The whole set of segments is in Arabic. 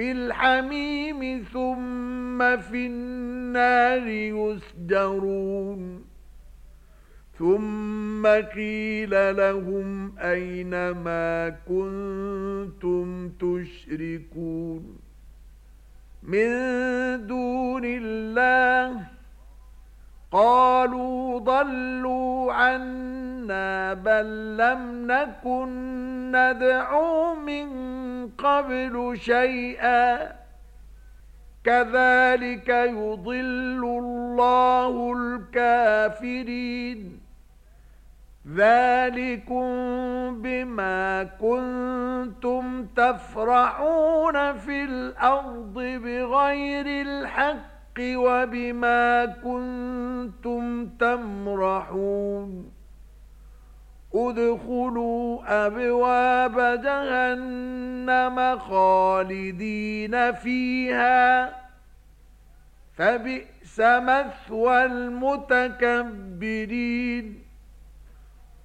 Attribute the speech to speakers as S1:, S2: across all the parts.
S1: في الحميم ثم في النار يسجرون. ثم قيل لهم أين ما كنتم تشركون. من دون الله قالوا ضلوا عنا بل لم نكن ندعو من قبل شيئا كذلك يضل الله الكافرين ذلكم بما كنتم تفرحون في الأرض بغير الحق وبما كنتم تمرحون ادخلوا أبواب جهنم خالدين فيها فبئس مثوى المتكبرين.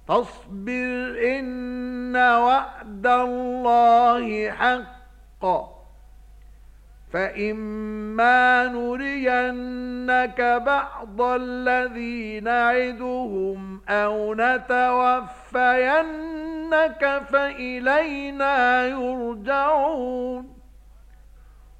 S1: تصبر إن وعد الله حقا فَإِمَّا نُرِيَنَّكَ بَعْضَ الَّذِي نَعِدُهُمْ أَوْ نَتَوَفَّيَنَّكَ فَإِلَيْنَا يُرْجَعُونَ